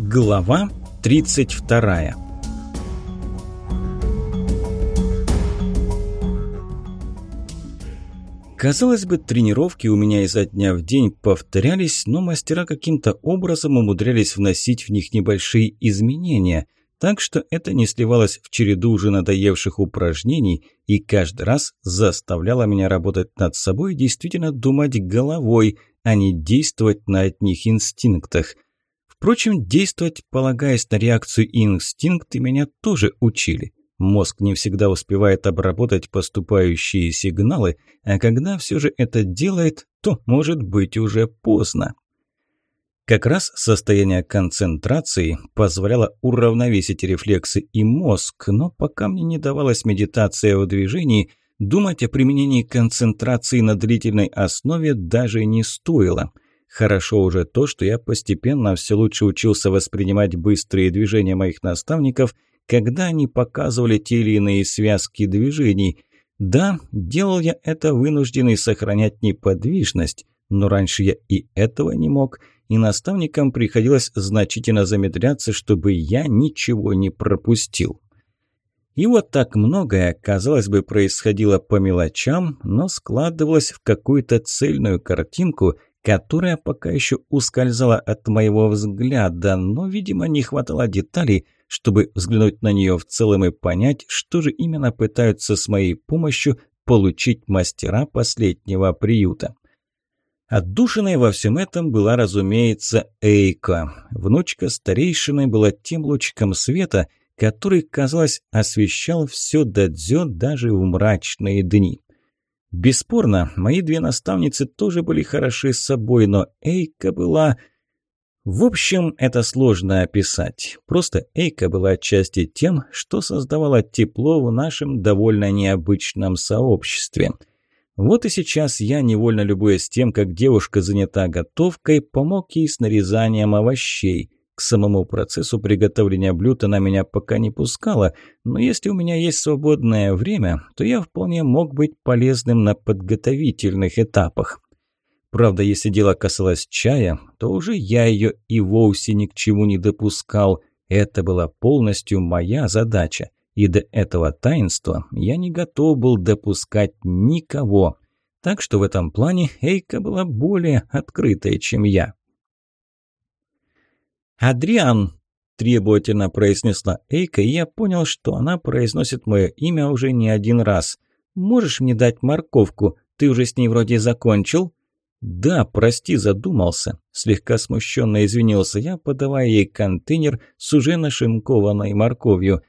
Глава 32 Казалось бы, тренировки у меня изо дня в день повторялись, но мастера каким-то образом умудрялись вносить в них небольшие изменения, так что это не сливалось в череду уже надоевших упражнений и каждый раз заставляло меня работать над собой и действительно думать головой, а не действовать на одних инстинктах – Впрочем, действовать, полагаясь на реакцию и инстинкты, меня тоже учили. Мозг не всегда успевает обработать поступающие сигналы, а когда все же это делает, то может быть уже поздно. Как раз состояние концентрации позволяло уравновесить рефлексы и мозг, но пока мне не давалась медитация в движении, думать о применении концентрации на длительной основе даже не стоило – Хорошо уже то, что я постепенно все лучше учился воспринимать быстрые движения моих наставников, когда они показывали те или иные связки движений. Да, делал я это вынужденный сохранять неподвижность, но раньше я и этого не мог, и наставникам приходилось значительно замедляться, чтобы я ничего не пропустил. И вот так многое, казалось бы, происходило по мелочам, но складывалось в какую-то цельную картинку – которая пока еще ускользала от моего взгляда, но, видимо, не хватало деталей, чтобы взглянуть на нее в целом и понять, что же именно пытаются с моей помощью получить мастера последнего приюта. Отдушиной во всем этом была, разумеется, Эйка. Внучка старейшины была тем лучиком света, который, казалось, освещал все дадзё даже в мрачные дни. Бесспорно, мои две наставницы тоже были хороши с собой, но Эйка была... В общем, это сложно описать. Просто Эйка была отчасти тем, что создавало тепло в нашем довольно необычном сообществе. Вот и сейчас я, невольно любуясь тем, как девушка занята готовкой, помог ей с нарезанием овощей – к самому процессу приготовления блюд она меня пока не пускала, но если у меня есть свободное время, то я вполне мог быть полезным на подготовительных этапах. Правда, если дело касалось чая, то уже я ее и вовсе ни к чему не допускал. Это была полностью моя задача, и до этого таинства я не готов был допускать никого. Так что в этом плане Эйка была более открытой, чем я. «Адриан!» – требовательно произнесла Эйка, и я понял, что она произносит мое имя уже не один раз. «Можешь мне дать морковку? Ты уже с ней вроде закончил?» «Да, прости, задумался», – слегка смущенно извинился я, подавая ей контейнер с уже нашинкованной морковью.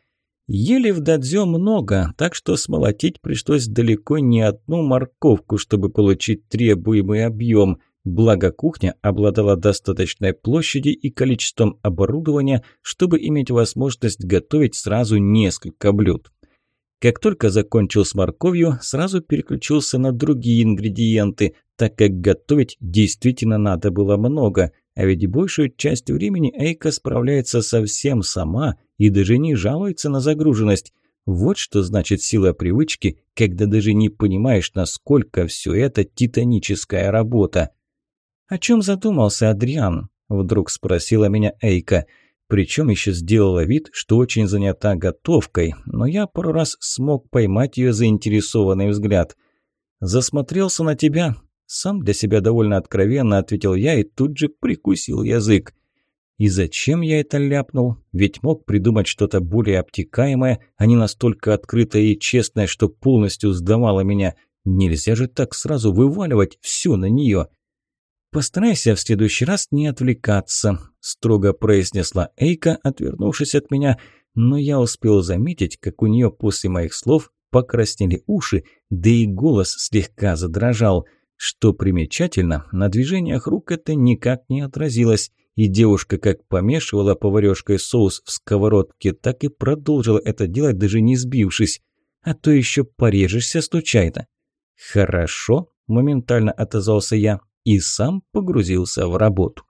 Ели в дадзё много, так что смолотить пришлось далеко не одну морковку, чтобы получить требуемый объем. Благо кухня обладала достаточной площадью и количеством оборудования, чтобы иметь возможность готовить сразу несколько блюд. Как только закончил с морковью, сразу переключился на другие ингредиенты, так как готовить действительно надо было много, а ведь большую часть времени Эйка справляется совсем сама и даже не жалуется на загруженность. Вот что значит сила привычки, когда даже не понимаешь, насколько все это титаническая работа. «О чем задумался Адриан?» – вдруг спросила меня Эйка. Причем еще сделала вид, что очень занята готовкой, но я пару раз смог поймать ее заинтересованный взгляд. «Засмотрелся на тебя?» Сам для себя довольно откровенно ответил я и тут же прикусил язык. И зачем я это ляпнул? Ведь мог придумать что-то более обтекаемое, а не настолько открытое и честное, что полностью сдавало меня. Нельзя же так сразу вываливать все на нее. «Постарайся в следующий раз не отвлекаться», – строго произнесла Эйка, отвернувшись от меня, но я успел заметить, как у нее после моих слов покраснели уши, да и голос слегка задрожал. Что примечательно, на движениях рук это никак не отразилось, и девушка как помешивала поварёшкой соус в сковородке, так и продолжила это делать, даже не сбившись. А то еще порежешься случайно. «Хорошо», – моментально отозвался я, и сам погрузился в работу.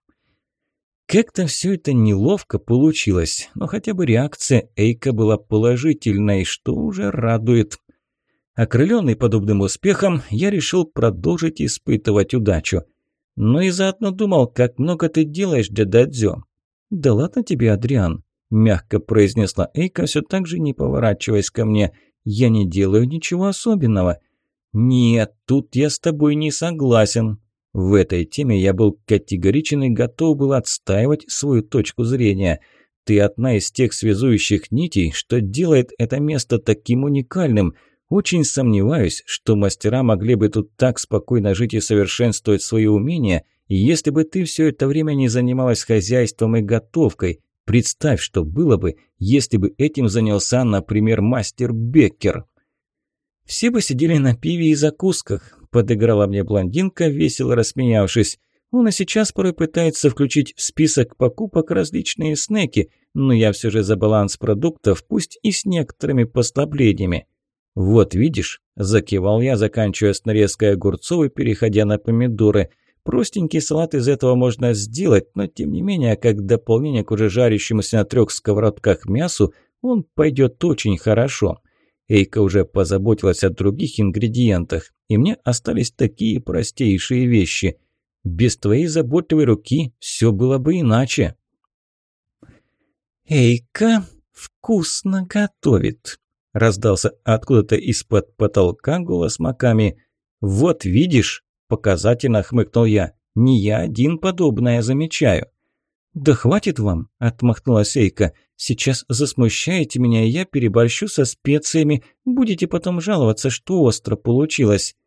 Как-то все это неловко получилось, но хотя бы реакция Эйка была положительной, что уже радует. Окрыленный подобным успехом, я решил продолжить испытывать удачу. Но и заодно думал, как много ты делаешь для дадзё. «Да ладно тебе, Адриан», – мягко произнесла Эйка, все так же не поворачиваясь ко мне. «Я не делаю ничего особенного». «Нет, тут я с тобой не согласен». В этой теме я был категоричен и готов был отстаивать свою точку зрения. Ты одна из тех связующих нитей, что делает это место таким уникальным. Очень сомневаюсь, что мастера могли бы тут так спокойно жить и совершенствовать свои умения, если бы ты все это время не занималась хозяйством и готовкой. Представь, что было бы, если бы этим занялся, например, мастер Беккер. Все бы сидели на пиве и закусках, подыграла мне блондинка, весело рассмеявшись. Он и сейчас порой пытается включить в список покупок различные снеки, но я все же за баланс продуктов, пусть и с некоторыми послаблениями. «Вот видишь», – закивал я, заканчивая с нарезкой огурцов и переходя на помидоры. «Простенький салат из этого можно сделать, но тем не менее, как дополнение к уже жарящемуся на трех сковородках мясу, он пойдет очень хорошо». Эйка уже позаботилась о других ингредиентах, и мне остались такие простейшие вещи. Без твоей заботливой руки все было бы иначе. «Эйка вкусно готовит», – раздался откуда-то из-под потолка голос Маками. «Вот видишь», – показательно хмыкнул я, – «не я один подобное замечаю». «Да хватит вам», – отмахнулась Эйка. «Сейчас засмущаете меня, и я переборщу со специями. Будете потом жаловаться, что остро получилось».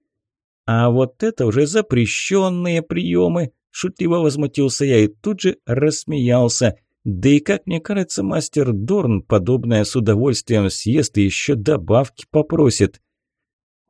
«А вот это уже запрещенные приемы», – шутливо возмутился я и тут же рассмеялся. «Да и, как мне кажется, мастер Дорн подобное с удовольствием съест и еще добавки попросит».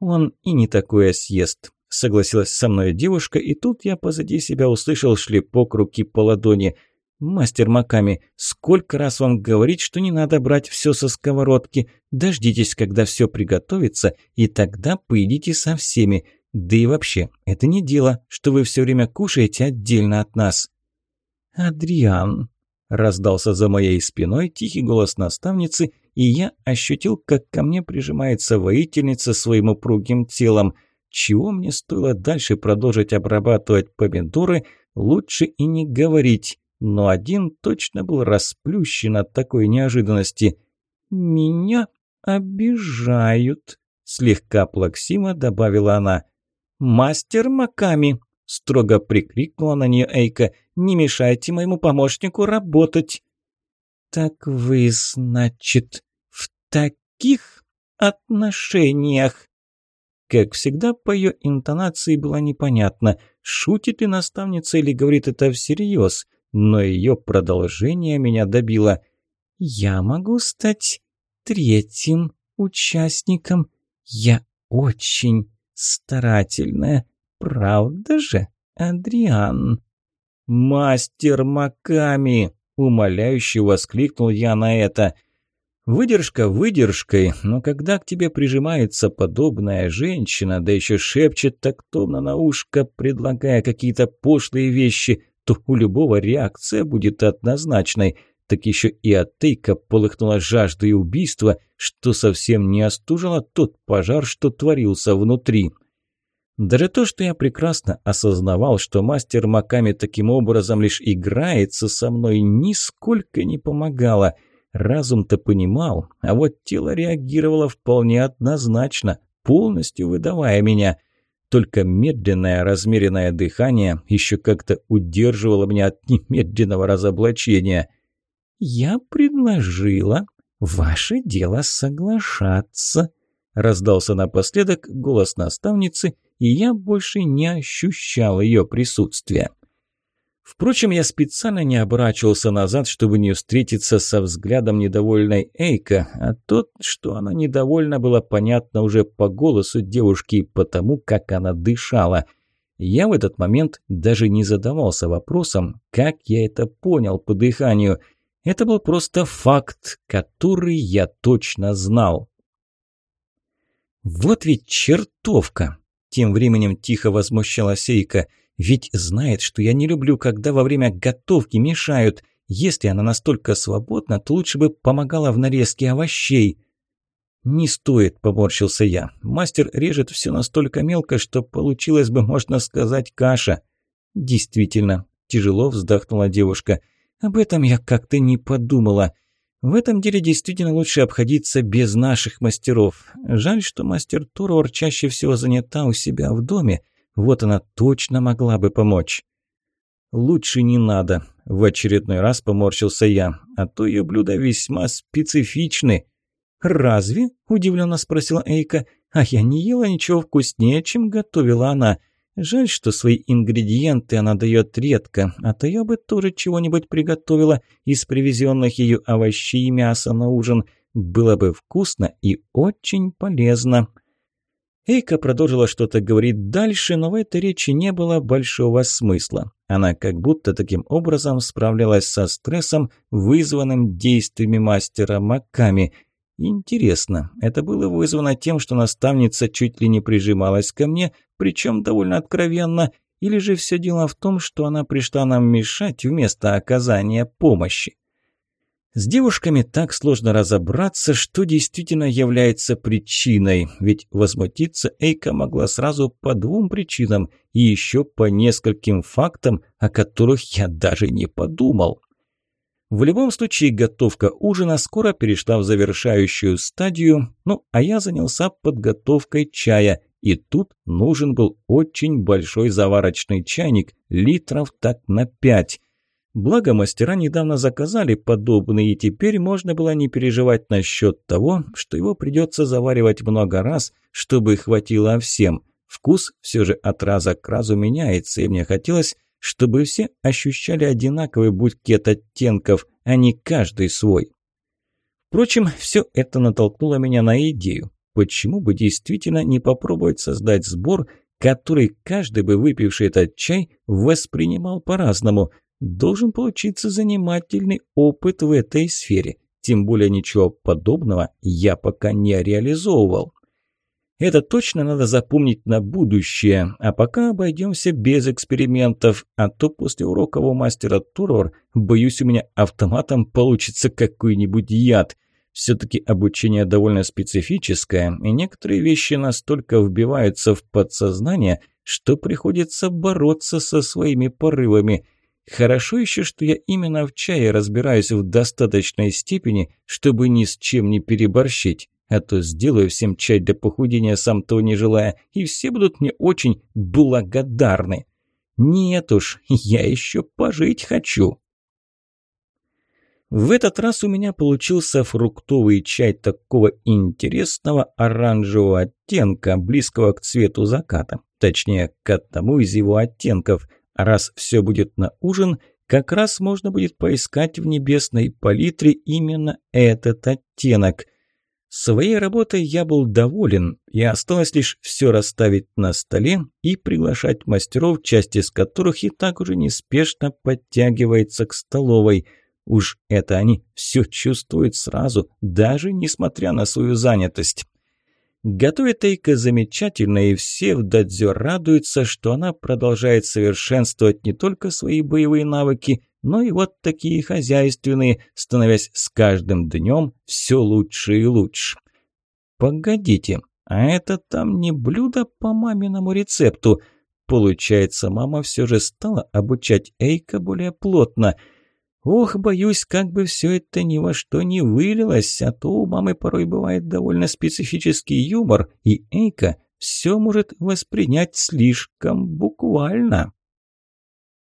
«Он и не такое съест», – согласилась со мной девушка, и тут я позади себя услышал шлепок руки по ладони – «Мастер Маками, сколько раз вам говорить, что не надо брать все со сковородки? Дождитесь, когда все приготовится, и тогда поедите со всеми. Да и вообще, это не дело, что вы все время кушаете отдельно от нас». «Адриан», – раздался за моей спиной тихий голос наставницы, и я ощутил, как ко мне прижимается воительница своим упругим телом. Чего мне стоило дальше продолжить обрабатывать помидоры, лучше и не говорить но один точно был расплющен от такой неожиданности. «Меня обижают», – слегка плаксиво добавила она. «Мастер Маками», – строго прикрикнула на нее Эйка, – «не мешайте моему помощнику работать». «Так вы, значит, в таких отношениях?» Как всегда, по ее интонации было непонятно, шутит ли наставница или говорит это всерьез – но ее продолжение меня добило. «Я могу стать третьим участником. Я очень старательная, правда же, Адриан?» «Мастер Маками!» – умоляюще воскликнул я на это. «Выдержка выдержкой, но когда к тебе прижимается подобная женщина, да еще шепчет так томно на ушко, предлагая какие-то пошлые вещи, то у любого реакция будет однозначной. Так еще и Атейка полыхнула жаждой убийства, что совсем не остужало тот пожар, что творился внутри. Даже то, что я прекрасно осознавал, что мастер Маками таким образом лишь играется со мной, нисколько не помогало. Разум-то понимал, а вот тело реагировало вполне однозначно, полностью выдавая меня – только медленное размеренное дыхание еще как-то удерживало меня от немедленного разоблачения. «Я предложила. Ваше дело соглашаться», – раздался напоследок голос наставницы, и я больше не ощущал ее присутствия. Впрочем, я специально не оборачивался назад, чтобы не встретиться со взглядом недовольной Эйка, а тот, что она недовольна, было понятно уже по голосу девушки и потому, как она дышала. Я в этот момент даже не задавался вопросом, как я это понял по дыханию. Это был просто факт, который я точно знал. «Вот ведь чертовка!» Тем временем тихо возмущалась Эйка – ведь знает, что я не люблю, когда во время готовки мешают. Если она настолько свободна, то лучше бы помогала в нарезке овощей. «Не стоит», – поморщился я. «Мастер режет все настолько мелко, что получилось бы, можно сказать, каша». «Действительно», – тяжело вздохнула девушка. Об этом я как-то не подумала. В этом деле действительно лучше обходиться без наших мастеров. Жаль, что мастер Турор чаще всего занята у себя в доме. Вот она точно могла бы помочь. «Лучше не надо», – в очередной раз поморщился я, «а то ее блюда весьма специфичны». «Разве?» – удивленно спросила Эйка. «А я не ела ничего вкуснее, чем готовила она. Жаль, что свои ингредиенты она дает редко, а то я бы тоже чего-нибудь приготовила из привезенных ее овощей и мяса на ужин. Было бы вкусно и очень полезно. Эйка продолжила что-то говорить дальше, но в этой речи не было большого смысла. Она как будто таким образом справлялась со стрессом, вызванным действиями мастера Маками – Интересно, это было вызвано тем, что наставница чуть ли не прижималась ко мне, причем довольно откровенно, или же все дело в том, что она пришла нам мешать вместо оказания помощи? С девушками так сложно разобраться, что действительно является причиной, ведь возмутиться Эйка могла сразу по двум причинам и еще по нескольким фактам, о которых я даже не подумал. В любом случае, готовка ужина скоро перешла в завершающую стадию, ну а я занялся подготовкой чая, и тут нужен был очень большой заварочный чайник, литров так на пять. Благо, мастера недавно заказали подобный, и теперь можно было не переживать насчет того, что его придется заваривать много раз, чтобы хватило всем. Вкус все же от раза к разу меняется, и мне хотелось чтобы все ощущали одинаковый букет оттенков, а не каждый свой. Впрочем, все это натолкнуло меня на идею. Почему бы действительно не попробовать создать сбор, который каждый бы выпивший этот чай воспринимал по-разному? Должен получиться занимательный опыт в этой сфере. Тем более ничего подобного я пока не реализовывал. Это точно надо запомнить на будущее, а пока обойдемся без экспериментов, а то после уроков у мастера Турор, боюсь, у меня автоматом получится какой-нибудь яд. Все-таки обучение довольно специфическое, и некоторые вещи настолько вбиваются в подсознание, что приходится бороться со своими порывами. Хорошо еще, что я именно в чае разбираюсь в достаточной степени, чтобы ни с чем не переборщить а то сделаю всем чай для похудения, сам того не желая, и все будут мне очень благодарны. Нет уж, я еще пожить хочу. В этот раз у меня получился фруктовый чай такого интересного оранжевого оттенка, близкого к цвету заката. Точнее, к одному из его оттенков. Раз все будет на ужин, как раз можно будет поискать в небесной палитре именно этот оттенок. Своей работой я был доволен, и осталось лишь все расставить на столе и приглашать мастеров, часть из которых и так уже неспешно подтягивается к столовой. Уж это они все чувствуют сразу, даже несмотря на свою занятость. Готовит Эйка замечательно, и все в Дадзё радуются, что она продолжает совершенствовать не только свои боевые навыки, но и вот такие хозяйственные, становясь с каждым днем все лучше и лучше. Погодите, а это там не блюдо по маминому рецепту. Получается, мама все же стала обучать Эйка более плотно. Ох, боюсь, как бы все это ни во что не вылилось, а то у мамы порой бывает довольно специфический юмор, и Эйка все может воспринять слишком буквально.